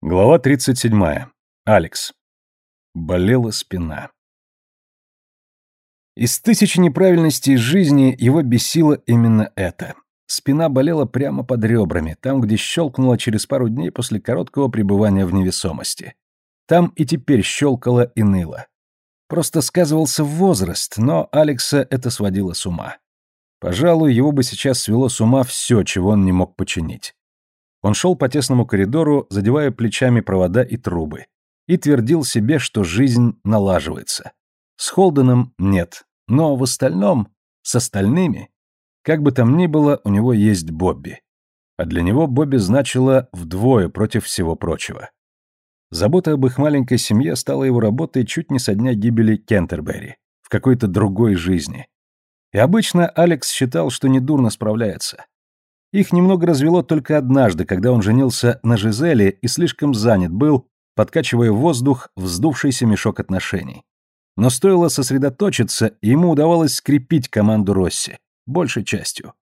Глава 37. Алекс. Болела спина. Из тысячи неправильностей жизни его бесило именно это. Спина болела прямо под ребрами, там, где щелкнула через пару дней после короткого пребывания в невесомости. Там и теперь щелкало и ныло. Просто сказывался возраст, но Алекса это сводило с ума. Пожалуй, его бы сейчас свело с ума все, чего он не мог починить. Он шел по тесному коридору, задевая плечами провода и трубы, и твердил себе, что жизнь налаживается. С Холденом нет, но в остальном, с остальными, как бы там ни было, у него есть Бобби. А для него Бобби значило вдвое против всего прочего. Забота об их маленькой семье стала его работой чуть не со дня гибели Кентербери, в какой-то другой жизни. И обычно Алекс считал, что недурно справляется. Их немного развело только однажды, когда он женился на Жизеле и слишком занят был, подкачивая воздух вздувшийся мешок отношений. Но стоило сосредоточиться, и ему удавалось скрепить команду Росси, большей частью.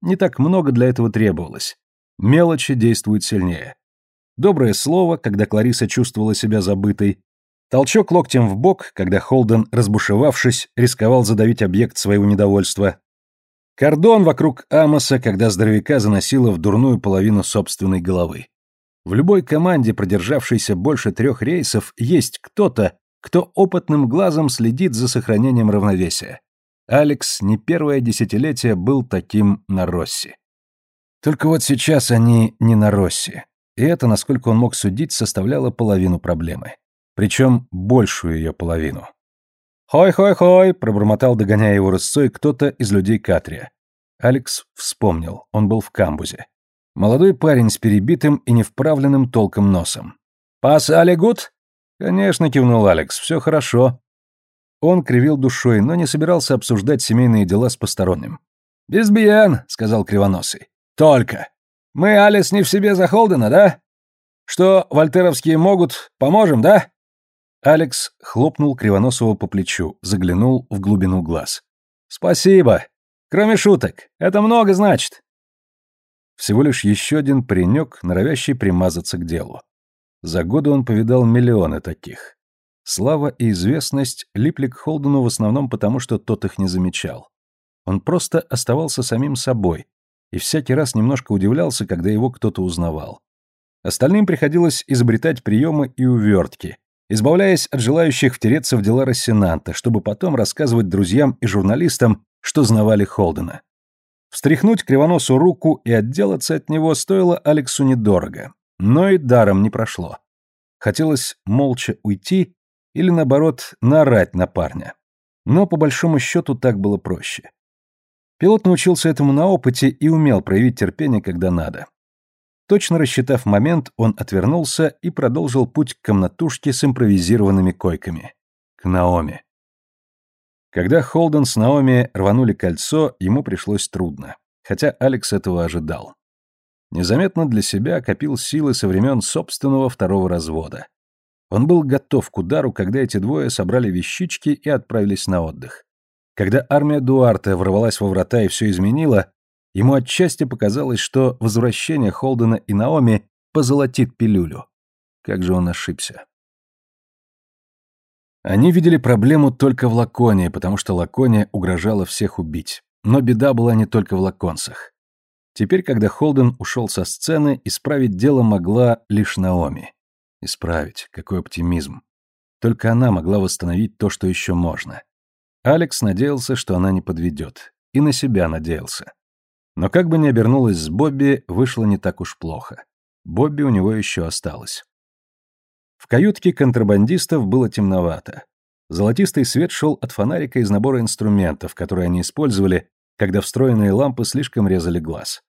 Не так много для этого требовалось. Мелочи действуют сильнее. Доброе слово, когда Клариса чувствовала себя забытой, толчок локтем в бок, когда Холден, разбушевавшись, рисковал задавить объект своего недовольства, Кордон вокруг Амоса, когда здоровяка заносило в дурную половину собственной головы. В любой команде, продержавшейся больше трех рейсов, есть кто-то, кто опытным глазом следит за сохранением равновесия. Алекс не первое десятилетие был таким на Росси. Только вот сейчас они не на Росси. И это, насколько он мог судить, составляло половину проблемы. Причем большую ее половину. «Хой-хой-хой!» — пробормотал, догоняя его рысцой, кто-то из людей Катрия. Алекс вспомнил, он был в камбузе. Молодой парень с перебитым и невправленным толком носом. «Пас Али Гуд?» «Конечно», — кивнул Алекс, — «все хорошо». Он кривил душой, но не собирался обсуждать семейные дела с посторонним. «Безбиян», — сказал Кривоносый. «Только. Мы, Алис, не в себе за Холдена, да? Что, вольтеровские могут, поможем, да?» Алекс хлопнул Кривоносова по плечу, заглянул в глубину глаз. «Спасибо. Кроме шуток. Это много значит». Всего лишь еще один паренек, норовящий примазаться к делу. За годы он повидал миллионы таких. Слава и известность липли к Холдену в основном потому, что тот их не замечал. Он просто оставался самим собой и всякий раз немножко удивлялся, когда его кто-то узнавал. Остальным приходилось изобретать приемы и увертки, избавляясь от желающих втереться в дела Рассенанта, чтобы потом рассказывать друзьям и журналистам, что знавали Холдена. Встряхнуть кривоносу руку и отделаться от него стоило Алексу недорого, но и даром не прошло. Хотелось молча уйти или, наоборот, наорать на парня. Но, по большому счету, так было проще. Пилот научился этому на опыте и умел проявить терпение, когда надо. Точно рассчитав момент, он отвернулся и продолжил путь к комнатушке с импровизированными койками. К Наоми. Когда Холден с Наоми рванули кольцо, ему пришлось трудно, хотя Алекс этого ожидал. Незаметно для себя копил силы со времен собственного второго развода. Он был готов к удару, когда эти двое собрали вещички и отправились на отдых. Когда армия Дуарта ворвалась во врата и все изменила, Ему отчасти показалось, что возвращение Холдена и Наоми позолотит пилюлю. Как же он ошибся. Они видели проблему только в Лаконии, потому что Лакония угрожала всех убить. Но беда была не только в лаконцах. Теперь, когда Холден ушел со сцены, исправить дело могла лишь Наоми. Исправить, какой оптимизм. Только она могла восстановить то, что еще можно. Алекс надеялся, что она не подведет. И на себя надеялся. Но как бы ни обернулось с Бобби, вышло не так уж плохо. Бобби у него еще осталось. В каютке контрабандистов было темновато. Золотистый свет шел от фонарика из набора инструментов, которые они использовали, когда встроенные лампы слишком резали глаз.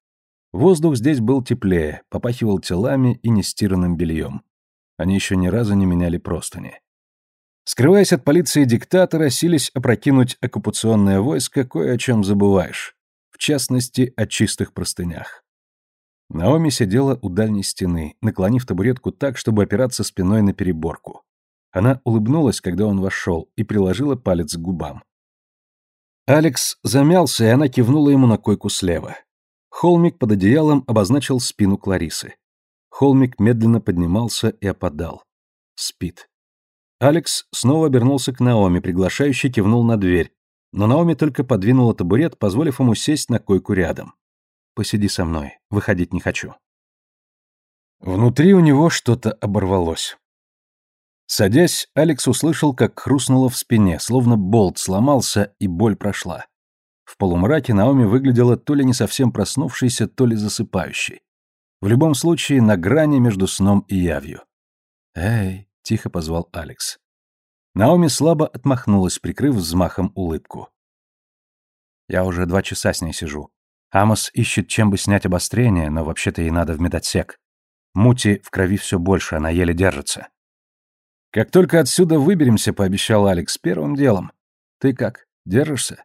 Воздух здесь был теплее, попахивал телами и нестиранным бельем. Они еще ни разу не меняли простыни. Скрываясь от полиции диктатора, сились опрокинуть оккупационное войско, кое о чем забываешь в частности, о чистых простынях. Наоми сидела у дальней стены, наклонив табуретку так, чтобы опираться спиной на переборку. Она улыбнулась, когда он вошел, и приложила палец к губам. Алекс замялся, и она кивнула ему на койку слева. Холмик под одеялом обозначил спину Кларисы. Холмик медленно поднимался и опадал. Спит. Алекс снова обернулся к Наоми, приглашающе кивнул на дверь, но Наоми только подвинула табурет, позволив ему сесть на койку рядом. «Посиди со мной, выходить не хочу». Внутри у него что-то оборвалось. Садясь, Алекс услышал, как хрустнуло в спине, словно болт сломался и боль прошла. В полумраке Наоми выглядела то ли не совсем проснувшейся, то ли засыпающей. В любом случае, на грани между сном и явью. «Эй!» — тихо позвал Алекс. Наоми слабо отмахнулась, прикрыв взмахом улыбку. «Я уже два часа с ней сижу. Амос ищет, чем бы снять обострение, но вообще-то ей надо в медотсек. Мути в крови все больше, она еле держится. «Как только отсюда выберемся», — пообещал Алекс, — «первым делом. Ты как, держишься?»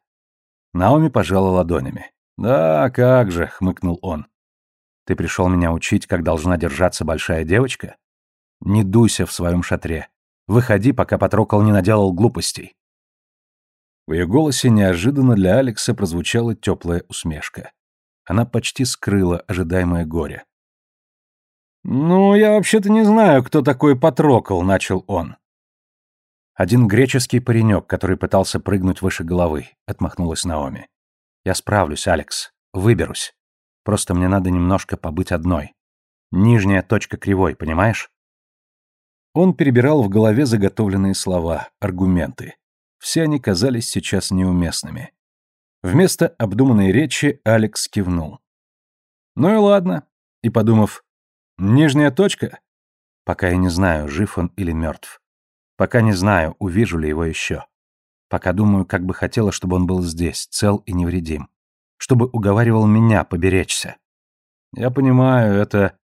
Наоми пожала ладонями. «Да, как же», — хмыкнул он. «Ты пришел меня учить, как должна держаться большая девочка? Не дуйся в своем шатре. Выходи, пока Патрокол не наделал глупостей». В ее голосе неожиданно для Алекса прозвучала теплая усмешка. Она почти скрыла ожидаемое горе. «Ну, я вообще-то не знаю, кто такой Патрокол», — начал он. «Один греческий паренек, который пытался прыгнуть выше головы», — отмахнулась Наоми. «Я справлюсь, Алекс. Выберусь. Просто мне надо немножко побыть одной. Нижняя точка кривой, понимаешь?» Он перебирал в голове заготовленные слова, аргументы. Все они казались сейчас неуместными. Вместо обдуманной речи Алекс кивнул. «Ну и ладно», и, подумав, Нижняя точка? Пока я не знаю, жив он или мертв. Пока не знаю, увижу ли его еще. Пока думаю, как бы хотела, чтобы он был здесь, цел и невредим. Чтобы уговаривал меня поберечься. Я понимаю, это...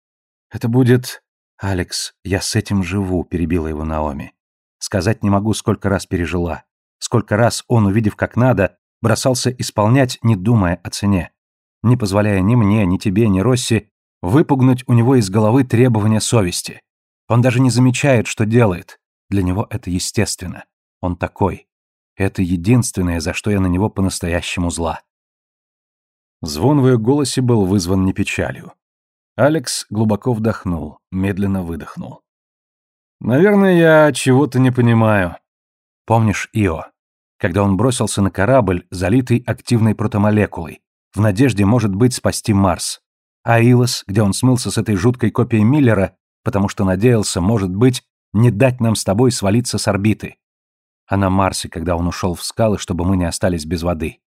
Это будет... Алекс, я с этим живу, перебила его Наоми. Сказать не могу, сколько раз пережила. Сколько раз он, увидев как надо, бросался исполнять, не думая о цене. Не позволяя ни мне, ни тебе, ни Росси выпугнуть у него из головы требования совести. Он даже не замечает, что делает. Для него это естественно. Он такой. Это единственное, за что я на него по-настоящему зла. Звон в ее голосе был вызван не печалью. Алекс глубоко вдохнул, медленно выдохнул. «Наверное, я чего-то не понимаю». Помнишь Ио? Когда он бросился на корабль, залитый активной протомолекулой, в надежде, может быть, спасти Марс. Аилос, где он смылся с этой жуткой копией Миллера, потому что надеялся, может быть, не дать нам с тобой свалиться с орбиты. А на Марсе, когда он ушел в скалы, чтобы мы не остались без воды.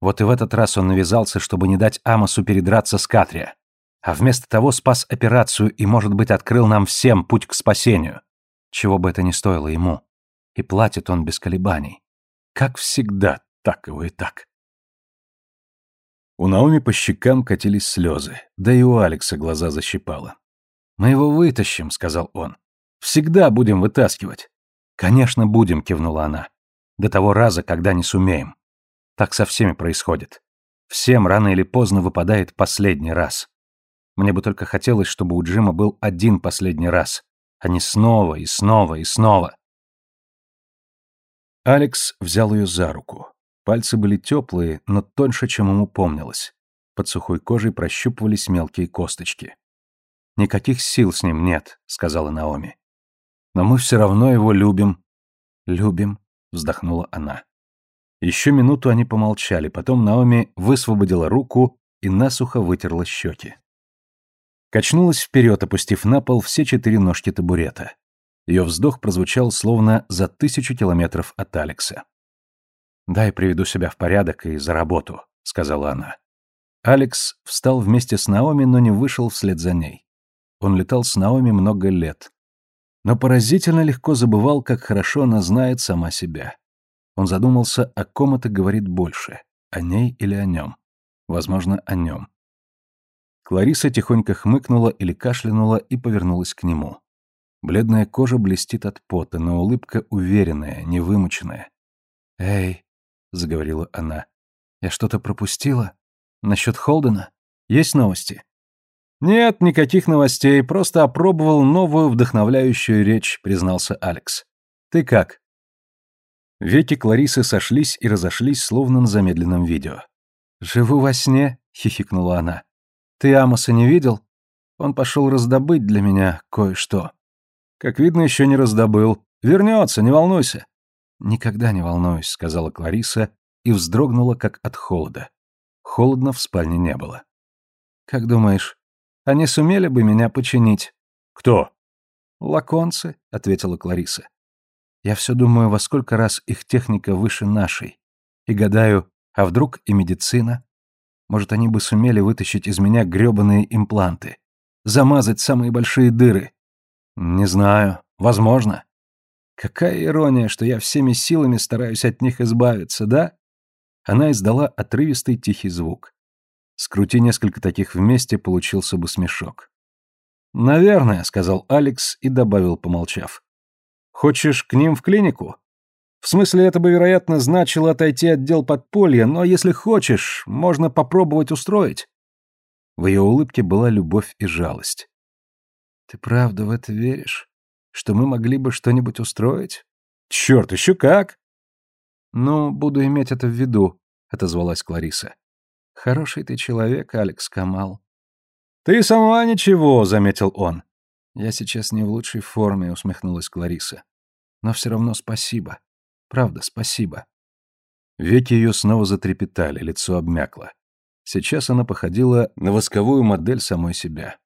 Вот и в этот раз он навязался, чтобы не дать Амосу передраться с Катрия. А вместо того спас операцию и, может быть, открыл нам всем путь к спасению. Чего бы это ни стоило ему. И платит он без колебаний. Как всегда, так его и так. У Наоми по щекам катились слезы, да и у Алекса глаза защипало. «Мы его вытащим», — сказал он. «Всегда будем вытаскивать». «Конечно, будем», — кивнула она. «До того раза, когда не сумеем. Так со всеми происходит. Всем рано или поздно выпадает последний раз. Мне бы только хотелось, чтобы у Джима был один последний раз, а не снова и снова и снова». Алекс взял ее за руку. Пальцы были теплые, но тоньше, чем ему помнилось. Под сухой кожей прощупывались мелкие косточки. «Никаких сил с ним нет», — сказала Наоми. «Но мы все равно его любим». «Любим», — вздохнула она. Еще минуту они помолчали, потом Наоми высвободила руку и насухо вытерла щеки. Качнулась вперед, опустив на пол все четыре ножки табурета. Ее вздох прозвучал словно за тысячу километров от Алекса. «Дай приведу себя в порядок и за работу», — сказала она. Алекс встал вместе с Наоми, но не вышел вслед за ней. Он летал с Наоми много лет. Но поразительно легко забывал, как хорошо она знает сама себя. Он задумался, о ком это говорит больше, о ней или о нем. Возможно, о нем. Клариса тихонько хмыкнула или кашлянула и повернулась к нему. Бледная кожа блестит от пота, но улыбка уверенная, невымученная. «Эй, — заговорила она. «Я что-то пропустила? Насчет Холдена? Есть новости?» «Нет, никаких новостей, просто опробовал новую вдохновляющую речь», — признался Алекс. «Ты как?» Веки Кларисы сошлись и разошлись, словно на замедленном видео. «Живу во сне», — хихикнула она. «Ты Амоса не видел?» Он пошел раздобыть для меня кое-что. Как видно, еще не раздобыл. Вернется, не волнуйся. Никогда не волнуюсь, сказала Клариса и вздрогнула, как от холода. Холодно в спальне не было. Как думаешь, они сумели бы меня починить? Кто? Лаконцы, ответила Клариса. Я все думаю, во сколько раз их техника выше нашей. И гадаю, а вдруг и медицина? Может, они бы сумели вытащить из меня грёбаные импланты замазать самые большие дыры. Не знаю, возможно. Какая ирония, что я всеми силами стараюсь от них избавиться, да? Она издала отрывистый тихий звук. Скрути несколько таких вместе, получился бы смешок. «Наверное», — сказал Алекс и добавил, помолчав. «Хочешь к ним в клинику?» «В смысле, это бы, вероятно, значило отойти от дел подполья, но если хочешь, можно попробовать устроить. В ее улыбке была любовь и жалость. «Ты правда в это веришь? Что мы могли бы что-нибудь устроить?» «Черт, еще как!» «Ну, буду иметь это в виду», — отозвалась Клариса. «Хороший ты человек, Алекс Камал». «Ты сама ничего», — заметил он. «Я сейчас не в лучшей форме», — усмехнулась Клариса. «Но все равно спасибо. Правда, спасибо». Веки ее снова затрепетали, лицо обмякло. Сейчас она походила на восковую модель самой себя.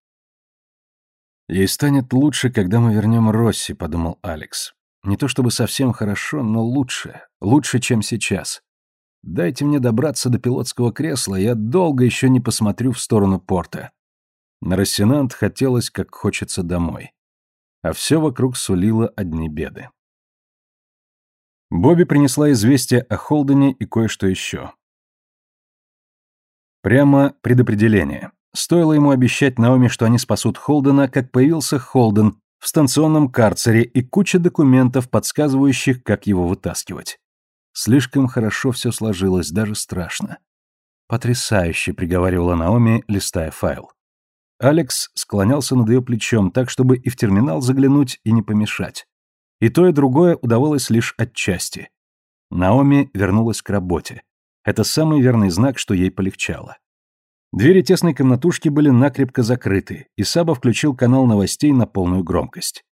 «Ей станет лучше, когда мы вернем Росси», — подумал Алекс. «Не то чтобы совсем хорошо, но лучше. Лучше, чем сейчас. Дайте мне добраться до пилотского кресла, я долго еще не посмотрю в сторону порта». На Рассенант хотелось, как хочется домой. А все вокруг сулило одни беды. Бобби принесла известие о Холдене и кое-что еще. Прямо предопределение. Стоило ему обещать Наоми, что они спасут Холдена, как появился Холден в станционном карцере и куча документов, подсказывающих, как его вытаскивать. Слишком хорошо все сложилось, даже страшно. «Потрясающе», — приговаривала Наоми, листая файл. Алекс склонялся над ее плечом так, чтобы и в терминал заглянуть, и не помешать. И то, и другое удавалось лишь отчасти. Наоми вернулась к работе. Это самый верный знак, что ей полегчало. Двери тесной комнатушки были накрепко закрыты, и Саба включил канал новостей на полную громкость.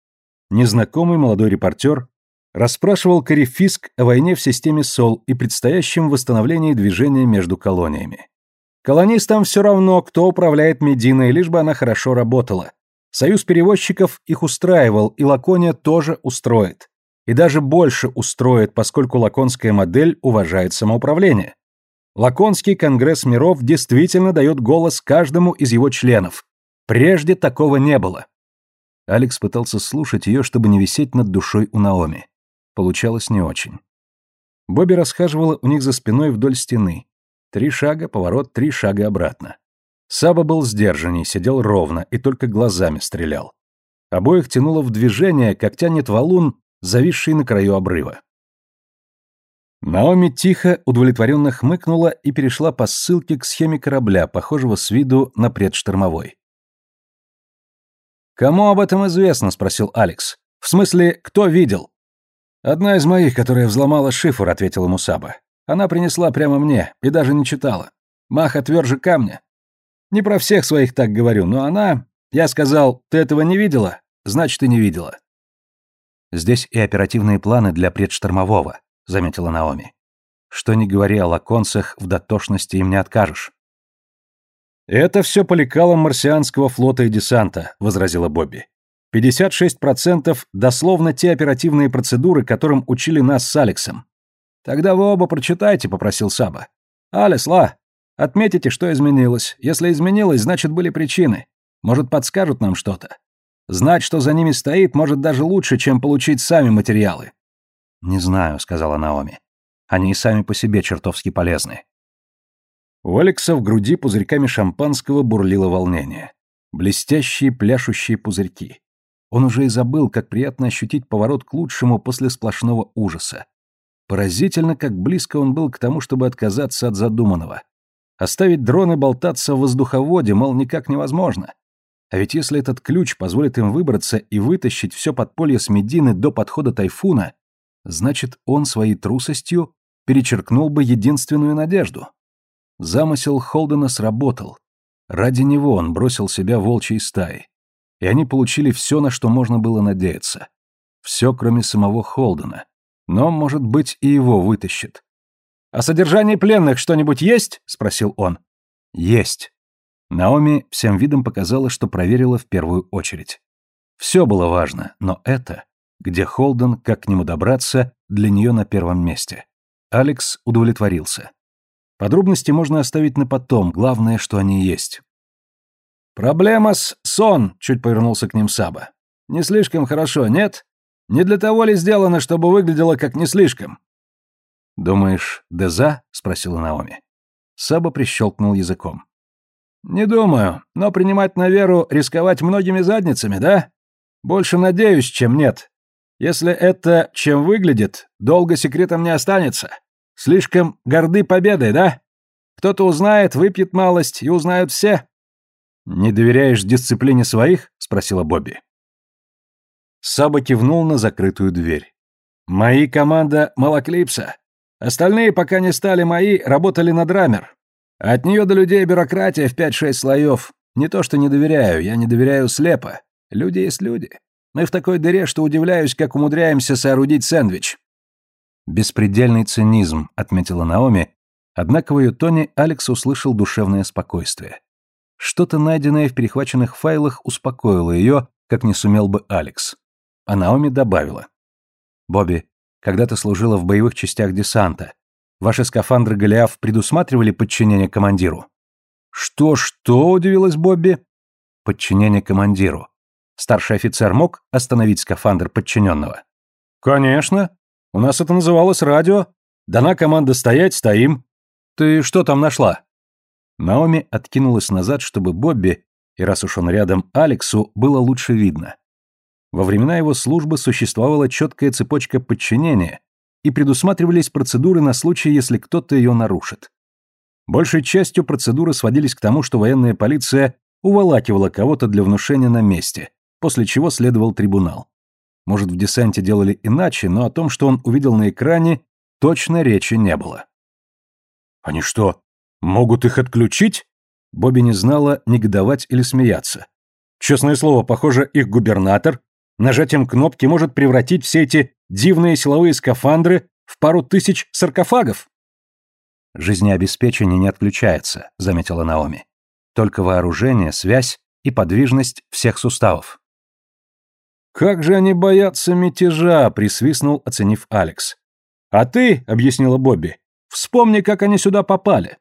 Незнакомый молодой репортер расспрашивал Карифиск о войне в системе СОЛ и предстоящем восстановлении движения между колониями. Колонистам все равно, кто управляет Мединой, лишь бы она хорошо работала. Союз перевозчиков их устраивал, и Лакония тоже устроит. И даже больше устроит, поскольку лаконская модель уважает самоуправление. Лаконский конгресс миров действительно дает голос каждому из его членов. Прежде такого не было. Алекс пытался слушать ее, чтобы не висеть над душой у Наоми. Получалось не очень. Бобби расхаживала у них за спиной вдоль стены. Три шага, поворот, три шага обратно. Саба был сдержанней, сидел ровно и только глазами стрелял. Обоих тянуло в движение, как тянет валун, зависший на краю обрыва. Наоми тихо, удовлетворенно хмыкнула и перешла по ссылке к схеме корабля, похожего с виду на предштормовой. «Кому об этом известно?» — спросил Алекс. «В смысле, кто видел?» «Одна из моих, которая взломала шифр», — ответила Мусаба. «Она принесла прямо мне и даже не читала. Маха тверже камня. Не про всех своих так говорю, но она... Я сказал, ты этого не видела? Значит, и не видела». Здесь и оперативные планы для предштормового заметила Наоми. Что ни говори о лаконцах, в дотошности им не откажешь. «Это все по лекалам марсианского флота и десанта», — возразила Бобби. «56% дословно те оперативные процедуры, которым учили нас с Алексом». «Тогда вы оба прочитайте», — попросил Саба. «Алис, Ла, отметите, что изменилось. Если изменилось, значит, были причины. Может, подскажут нам что-то. Знать, что за ними стоит, может даже лучше, чем получить сами материалы. «Не знаю», — сказала Наоми. «Они и сами по себе чертовски полезны». У Алекса в груди пузырьками шампанского бурлило волнение. Блестящие пляшущие пузырьки. Он уже и забыл, как приятно ощутить поворот к лучшему после сплошного ужаса. Поразительно, как близко он был к тому, чтобы отказаться от задуманного. Оставить дроны болтаться в воздуховоде, мол, никак невозможно. А ведь если этот ключ позволит им выбраться и вытащить все подполье с Медины до подхода тайфуна, Значит, он своей трусостью перечеркнул бы единственную надежду. Замысел Холдена сработал. Ради него он бросил себя волчьей стаи. И они получили все, на что можно было надеяться. Все, кроме самого Холдена. Но, может быть, и его вытащит. «О содержании пленных что-нибудь есть?» — спросил он. «Есть». Наоми всем видом показала, что проверила в первую очередь. Все было важно, но это, где Холден, как к нему добраться, для нее на первом месте. Алекс удовлетворился. Подробности можно оставить на потом, главное, что они есть. «Проблема с сон», — чуть повернулся к ним Саба. «Не слишком хорошо, нет? Не для того ли сделано, чтобы выглядело как не слишком?» «Думаешь, Деза?» — спросила Наоми. Саба прищелкнул языком. «Не думаю, но принимать на веру рисковать многими задницами, да? Больше надеюсь, чем нет. Если это чем выглядит, долго секретом не останется. Слишком горды победой, да? Кто-то узнает, выпьет малость, и узнают все». «Не доверяешь дисциплине своих?» — спросила Бобби. Саба кивнул на закрытую дверь. «Мои команда Малоклипса. Остальные, пока не стали мои, работали на драмер. От нее до людей бюрократия в пять-шесть слоев. Не то что не доверяю, я не доверяю слепо. Люди есть люди. Мы в такой дыре, что удивляюсь, как умудряемся соорудить сэндвич». «Беспредельный цинизм», — отметила Наоми, однако в ее тоне Алекс услышал душевное спокойствие. Что-то, найденное в перехваченных файлах, успокоило ее, как не сумел бы Алекс. А Наоми добавила. «Бобби, когда ты служила в боевых частях десанта, ваши скафандры Голиаф предусматривали подчинение командиру?» «Что-что?» — удивилась Бобби. «Подчинение командиру. Старший офицер мог остановить скафандр подчиненного?» «Конечно. У нас это называлось радио. Дана команда стоять, стоим. Ты что там нашла?» Наоми откинулась назад, чтобы Бобби, и раз уж он рядом Алексу, было лучше видно. Во времена его службы существовала четкая цепочка подчинения, и предусматривались процедуры на случай, если кто-то ее нарушит. Большей частью процедуры сводились к тому, что военная полиция уволакивала кого-то для внушения на месте, после чего следовал трибунал. Может, в десанте делали иначе, но о том, что он увидел на экране, точно речи не было. «Они что, Могут их отключить? Бобби не знала, негодовать или смеяться. Честное слово, похоже, их губернатор нажатием кнопки может превратить все эти дивные силовые скафандры в пару тысяч саркофагов. «Жизнеобеспечение не отключается», — заметила Наоми. «Только вооружение, связь и подвижность всех суставов». «Как же они боятся мятежа!» — присвистнул, оценив Алекс. «А ты, — объяснила Бобби, — вспомни, как они сюда попали.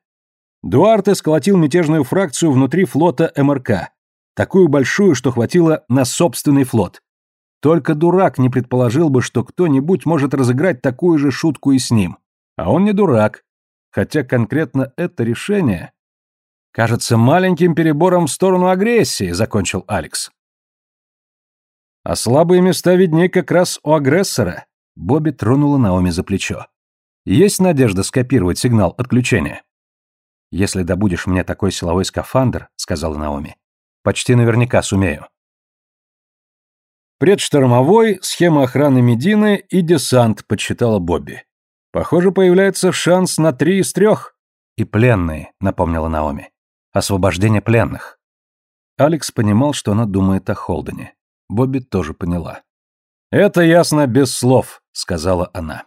Дуарте сколотил мятежную фракцию внутри флота МРК, такую большую, что хватило на собственный флот. Только дурак не предположил бы, что кто-нибудь может разыграть такую же шутку и с ним. А он не дурак. Хотя конкретно это решение... Кажется маленьким перебором в сторону агрессии, закончил Алекс. А слабые места виднее как раз у агрессора. Бобби тронула Наоми за плечо. Есть надежда скопировать сигнал отключения? «Если добудешь мне такой силовой скафандр», — сказала Наоми, — «почти наверняка сумею». Предштормовой, схема охраны Медины и десант, подсчитала Бобби. Похоже, появляется шанс на три из трех. И пленные, напомнила Наоми. Освобождение пленных. Алекс понимал, что она думает о Холдене. Бобби тоже поняла. «Это ясно без слов», — сказала она.